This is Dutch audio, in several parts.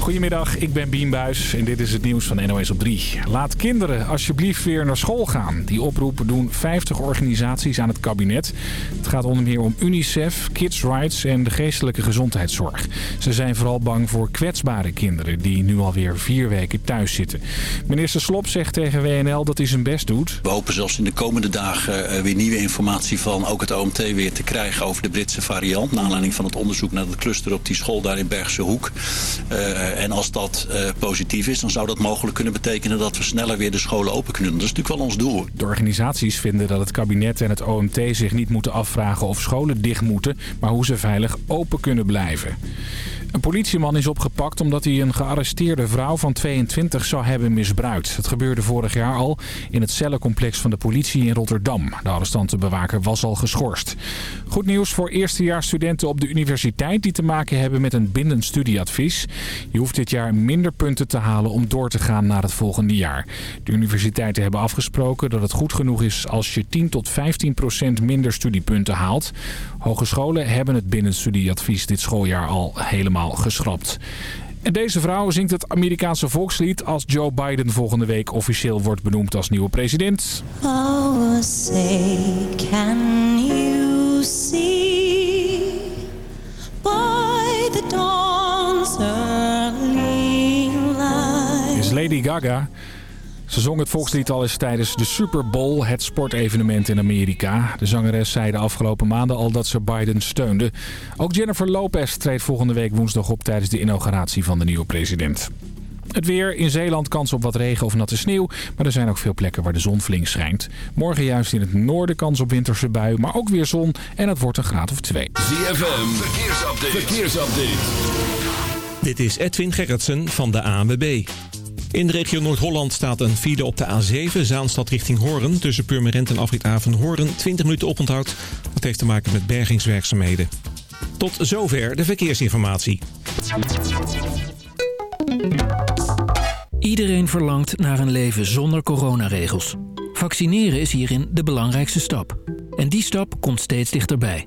Goedemiddag, ik ben Bien Buis en dit is het nieuws van NOS op 3. Laat kinderen alsjeblieft weer naar school gaan. Die oproep doen 50 organisaties aan het kabinet. Het gaat onder meer om UNICEF, Kids Rights en de geestelijke gezondheidszorg. Ze zijn vooral bang voor kwetsbare kinderen die nu alweer vier weken thuis zitten. Minister Slop zegt tegen WNL dat hij zijn best doet. We hopen zelfs in de komende dagen eh, weer nieuwe informatie van ook het OMT weer te krijgen over de Britse variant. Naar aanleiding van het onderzoek naar het cluster op die school daar in Bergse Hoek. Uh, en als dat uh, positief is, dan zou dat mogelijk kunnen betekenen dat we sneller weer de scholen open kunnen. Dat is natuurlijk wel ons doel. De organisaties vinden dat het kabinet en het OMT zich niet moeten afvragen of scholen dicht moeten, maar hoe ze veilig open kunnen blijven. Een politieman is opgepakt omdat hij een gearresteerde vrouw van 22 zou hebben misbruikt. Het gebeurde vorig jaar al in het cellencomplex van de politie in Rotterdam. De arrestantenbewaker was al geschorst. Goed nieuws voor eerstejaarsstudenten op de universiteit die te maken hebben met een bindend studieadvies. Je hoeft dit jaar minder punten te halen om door te gaan naar het volgende jaar. De universiteiten hebben afgesproken dat het goed genoeg is als je 10 tot 15 procent minder studiepunten haalt. Hogescholen hebben het bindend studieadvies dit schooljaar al helemaal geschrapt. En deze vrouw zingt het Amerikaanse volkslied als Joe Biden volgende week officieel wordt benoemd als nieuwe president. Oh, say, can you see by the dawn's early light. Is Lady Gaga. Ze zong het volkslied al eens tijdens de Super Bowl, het sportevenement in Amerika. De zangeres zei de afgelopen maanden al dat ze Biden steunde. Ook Jennifer Lopez treedt volgende week woensdag op tijdens de inauguratie van de nieuwe president. Het weer. In Zeeland kans op wat regen of natte sneeuw. Maar er zijn ook veel plekken waar de zon flink schijnt. Morgen juist in het noorden kans op winterse bui. Maar ook weer zon. En het wordt een graad of twee. ZFM. Verkeersupdate. Verkeersupdate. Dit is Edwin Gerritsen van de ANWB. In de regio Noord-Holland staat een file op de A7, Zaanstad richting Hoorn. Tussen Purmerend en Afrit Hoorn 20 minuten oponthoud. Dat heeft te maken met bergingswerkzaamheden. Tot zover de verkeersinformatie. Iedereen verlangt naar een leven zonder coronaregels. Vaccineren is hierin de belangrijkste stap. En die stap komt steeds dichterbij.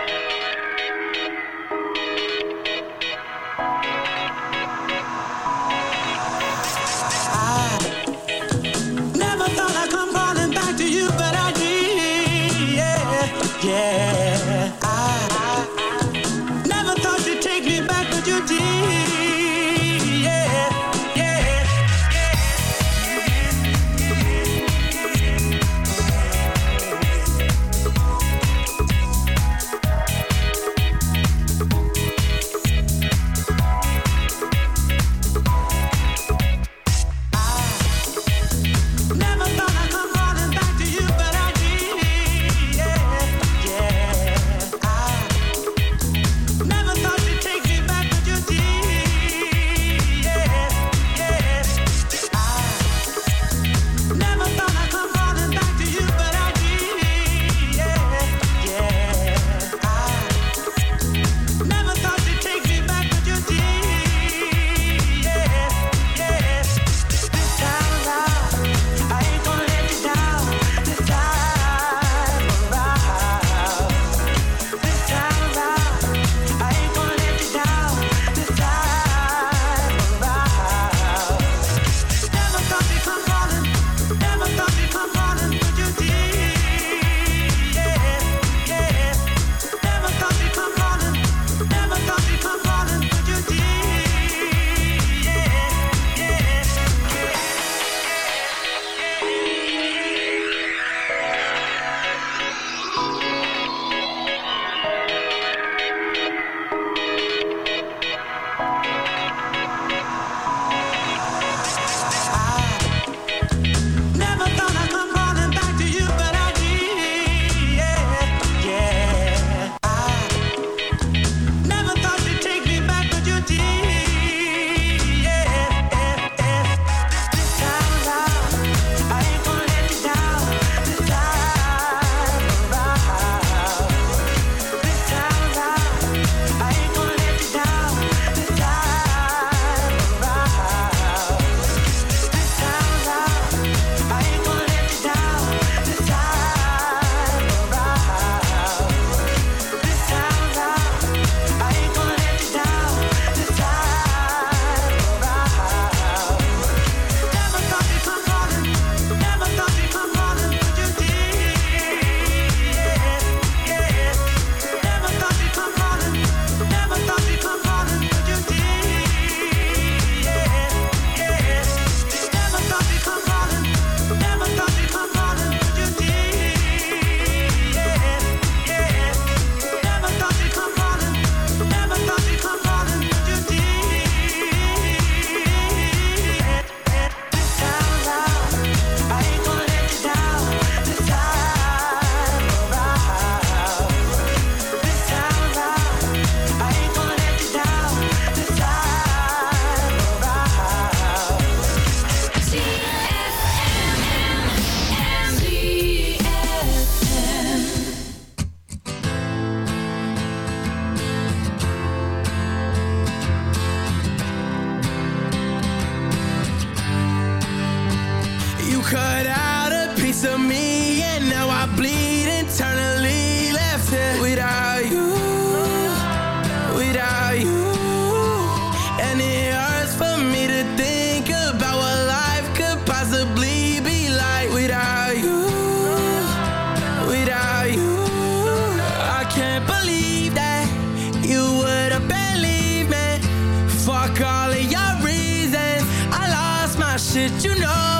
dark, all of your reasons. I lost my shit, you know.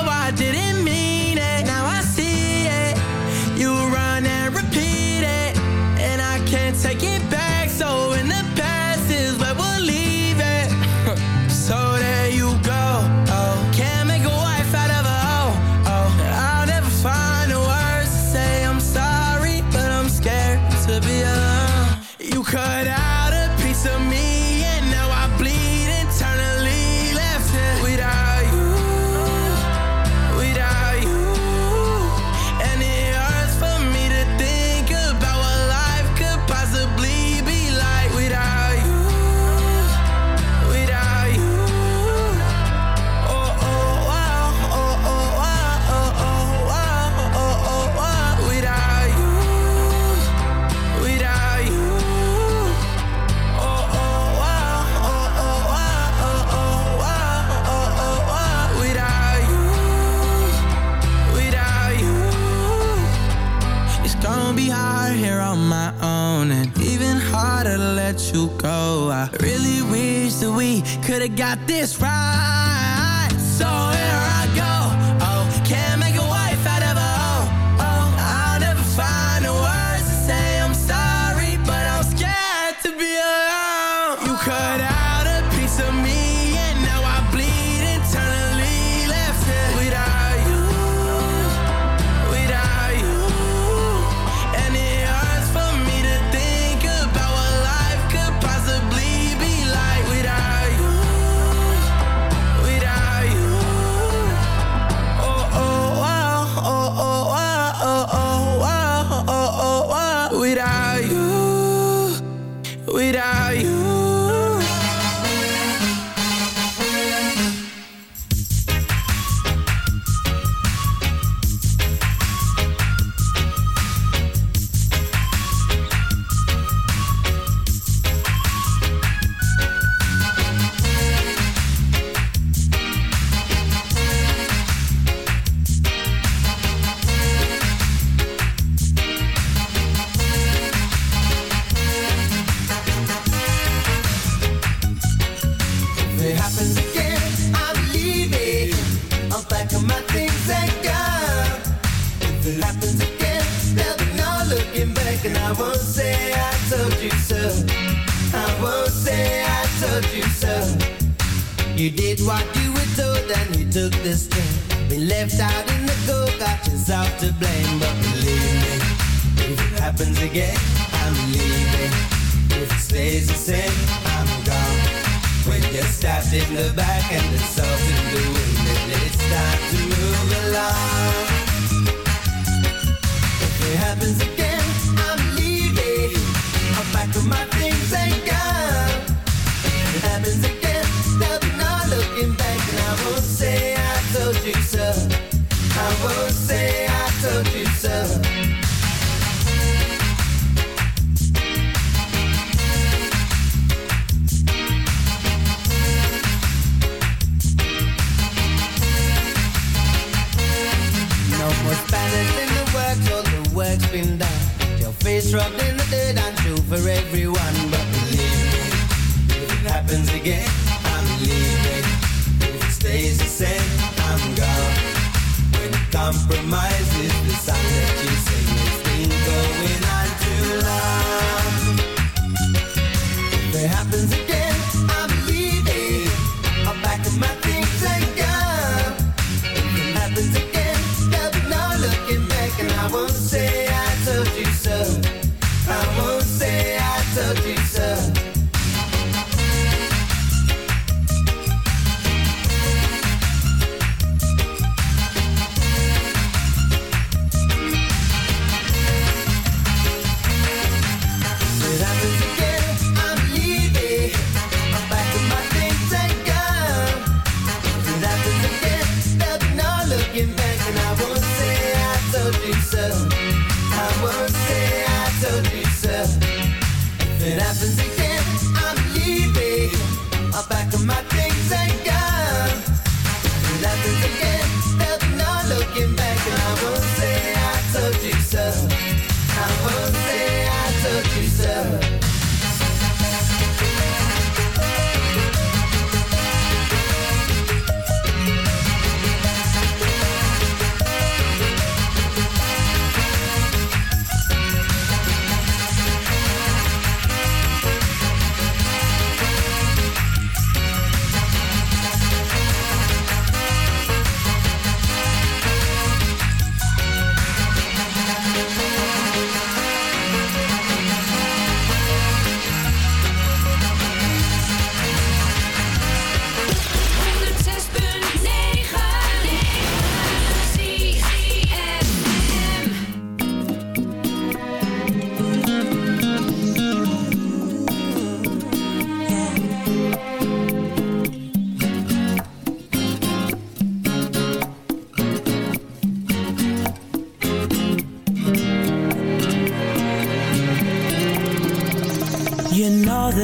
could have got this right.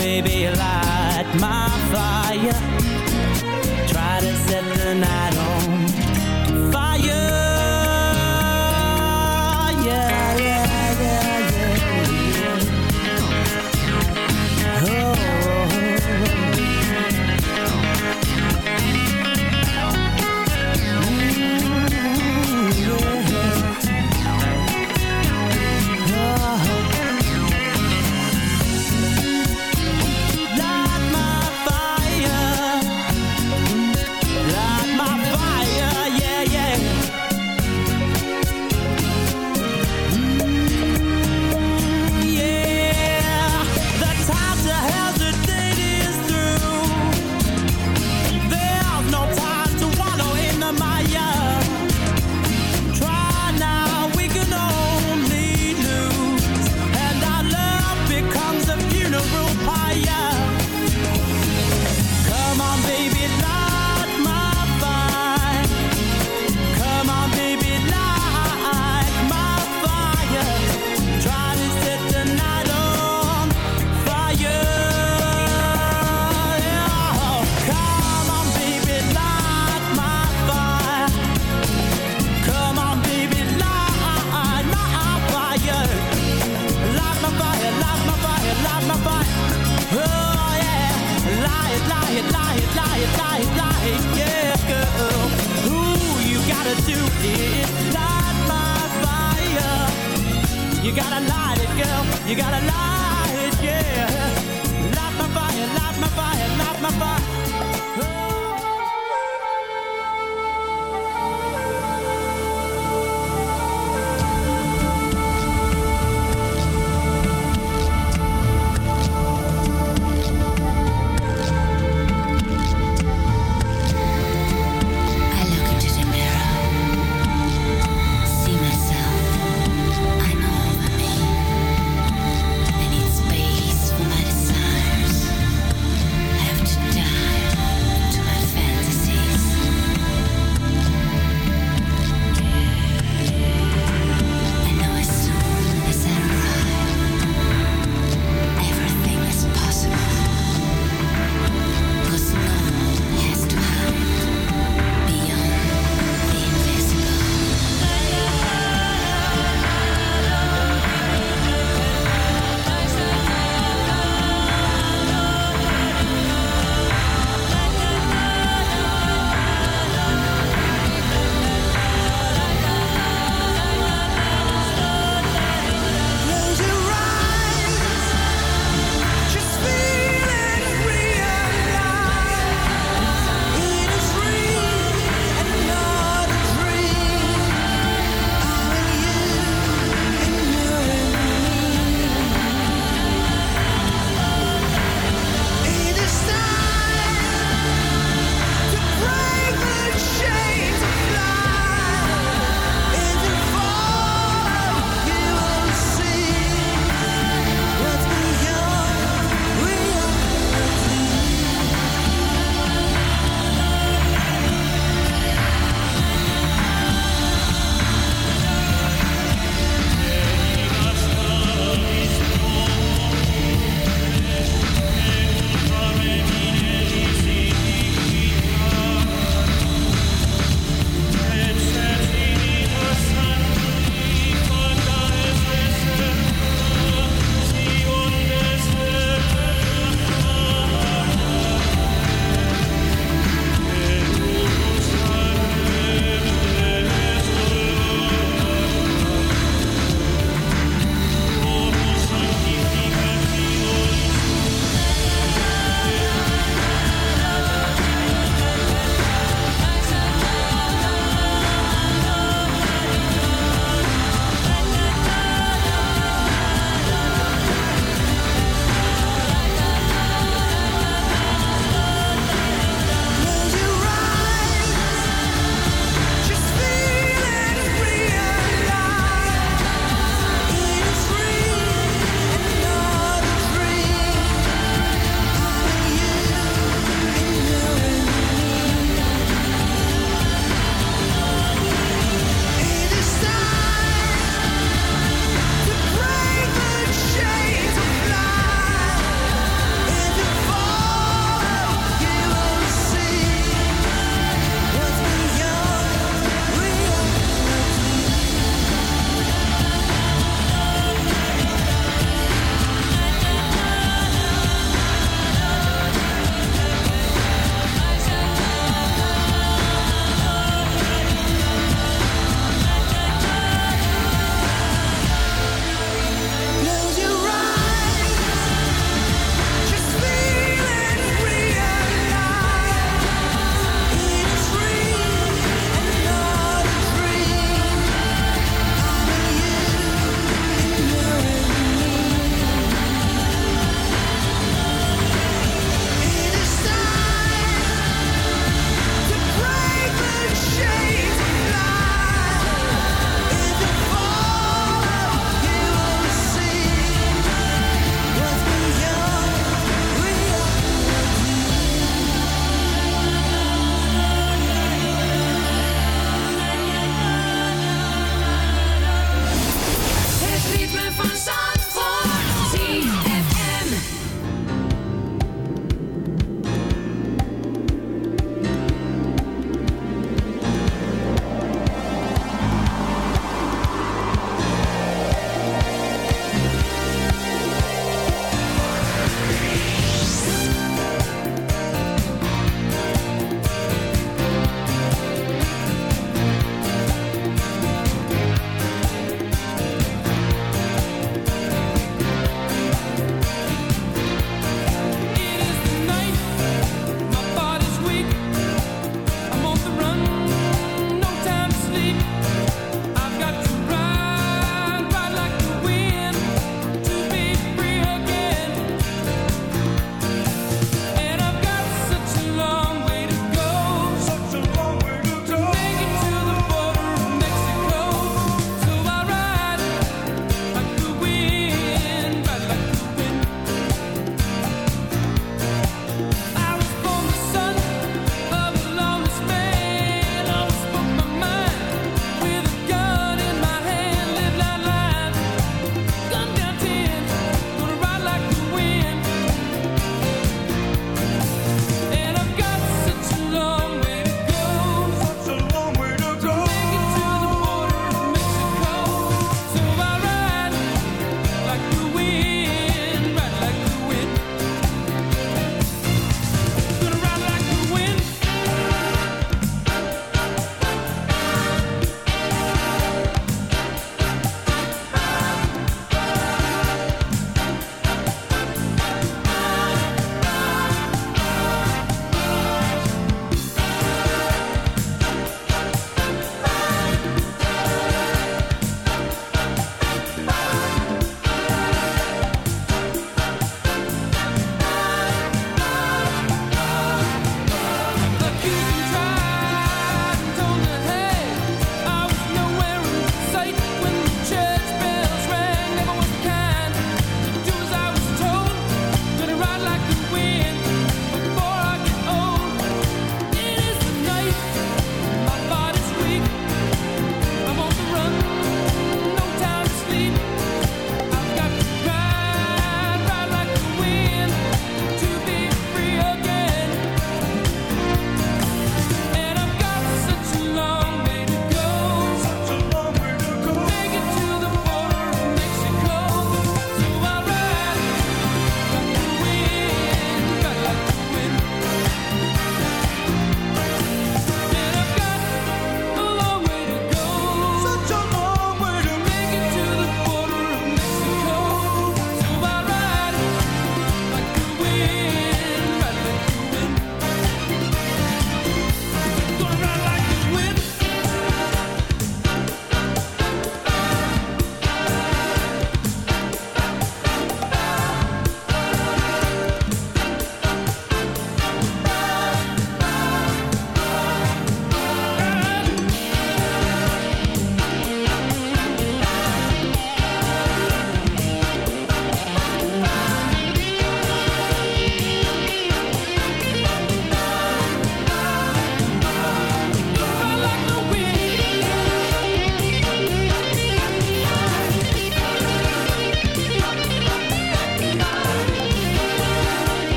Baby, light my fire. Try to set the night on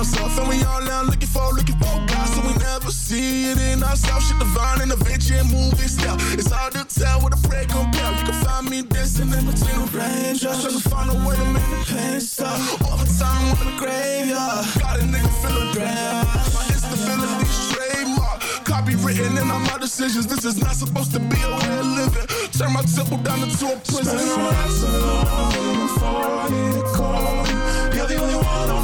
in. And we all now looking for, looking for God, so we never see it in ourselves. Shit divine and adventure and movie style. It's hard to tell what a prayer compare. You can find me dancing in between the raindrops, trying to find a way to make the pain stop. Overtime in the graveyard, got a nigga feeling grand. My instability trademark, copywritten in all my decisions. This is not supposed to be a way of living. Turn my temple down into a prison. Spend nights alone, waiting for you to call. You're the only one I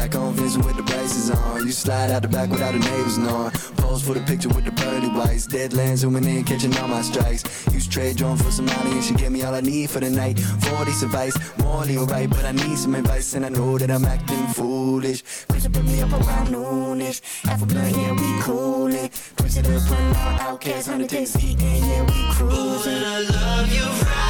back on Vincent with the braces on. You slide out the back without the neighbors knowing. Pose for the picture with the pearly whites. Deadlands zooming in, catching all my strikes. Use trade drone for some money and she gave me all I need for the night. 40 advice, morally alright, but I need some advice and I know that I'm acting foolish. It, put me up around noonish. Half a blunt, yeah, we coolin'. It up, all outcasts on the days eating, yeah, we cruising. I love you right,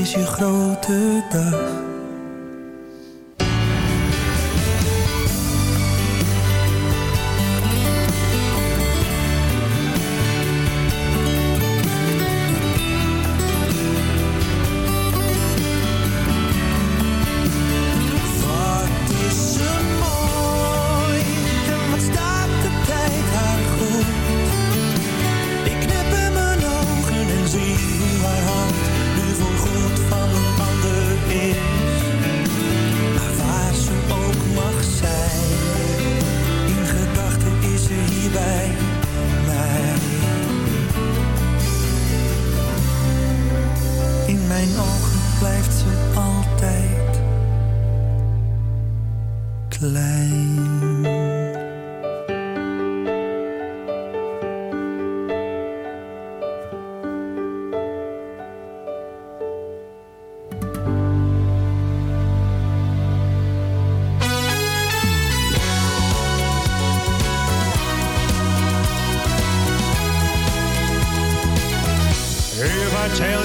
Is je grote dag.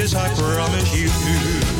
This I promise you.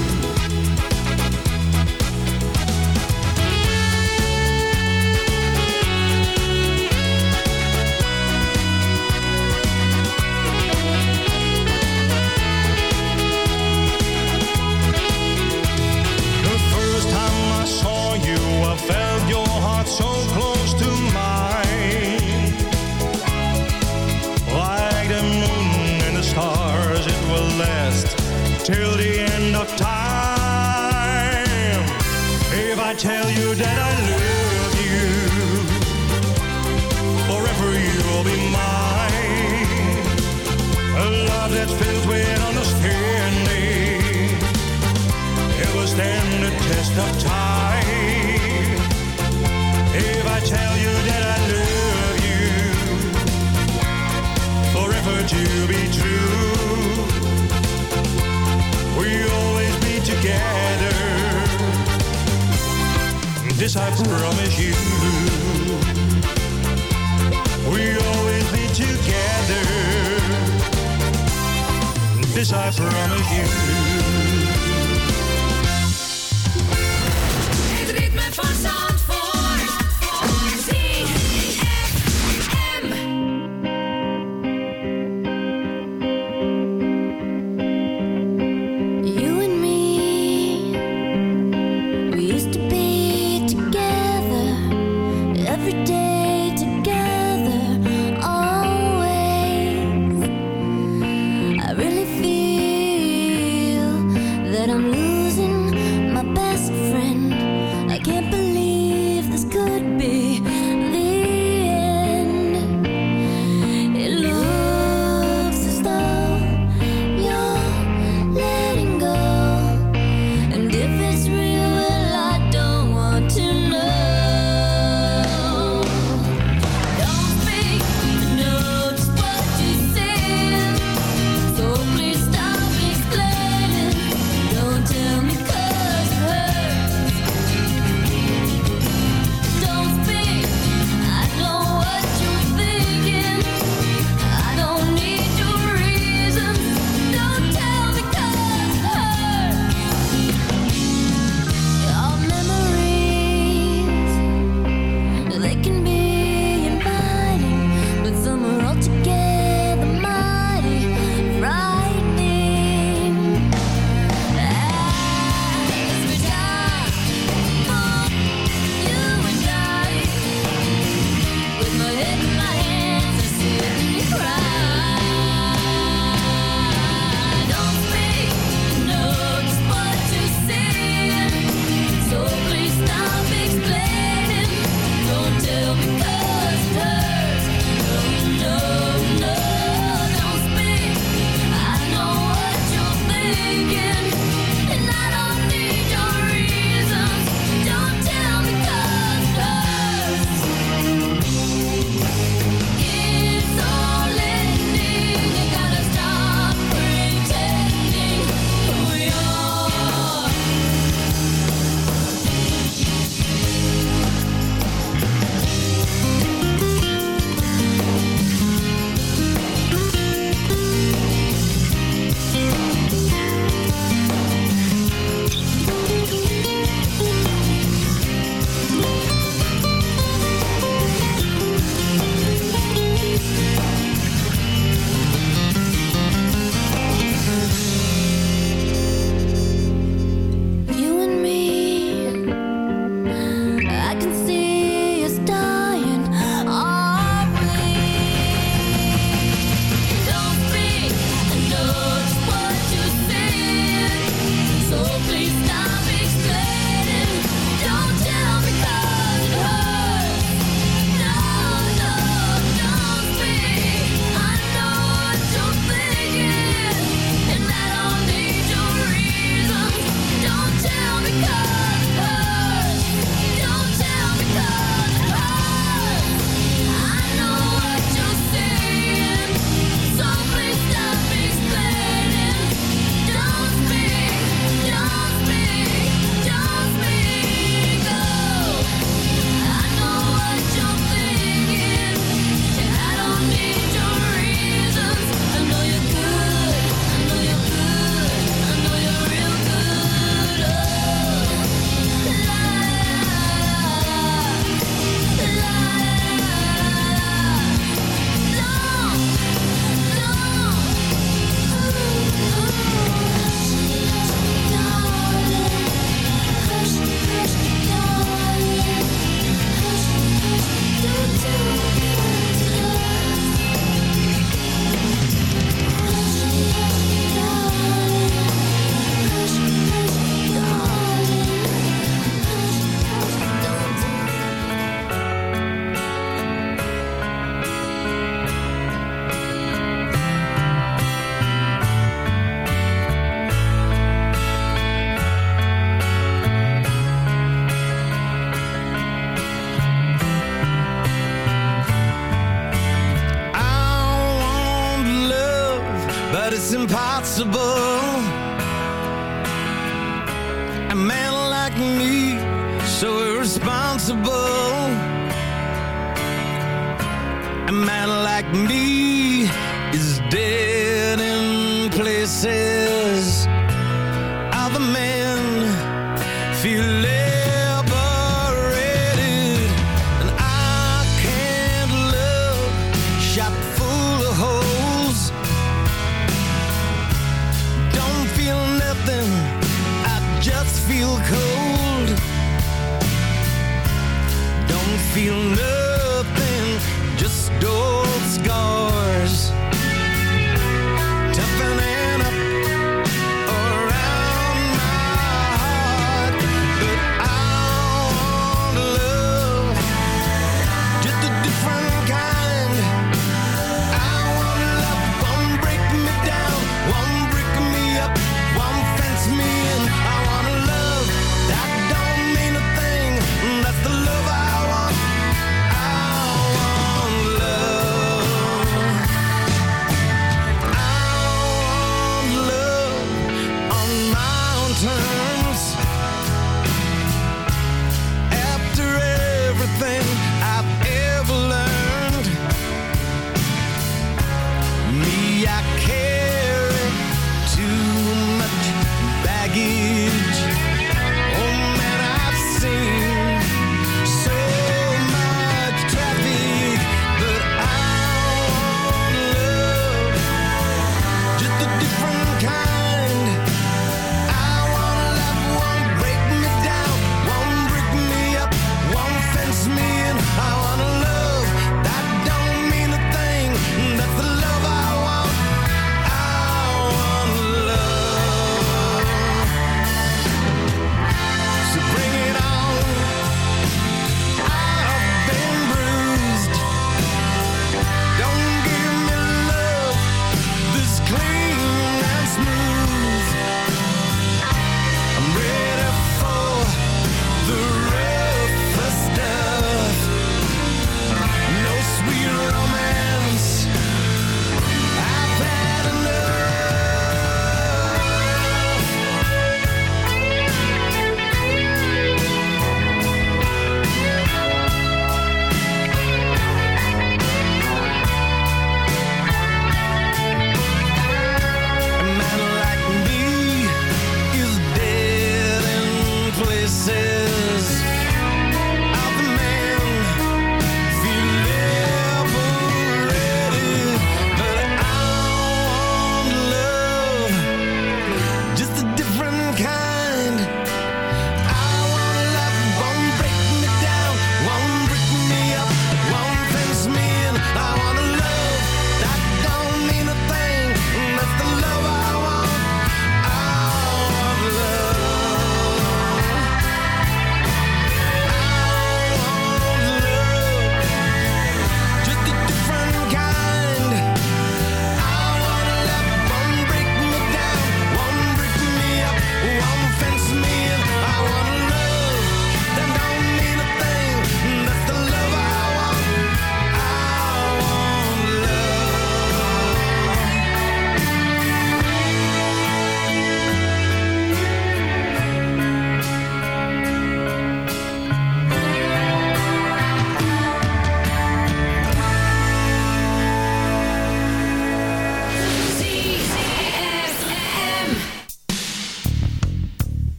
Impossible.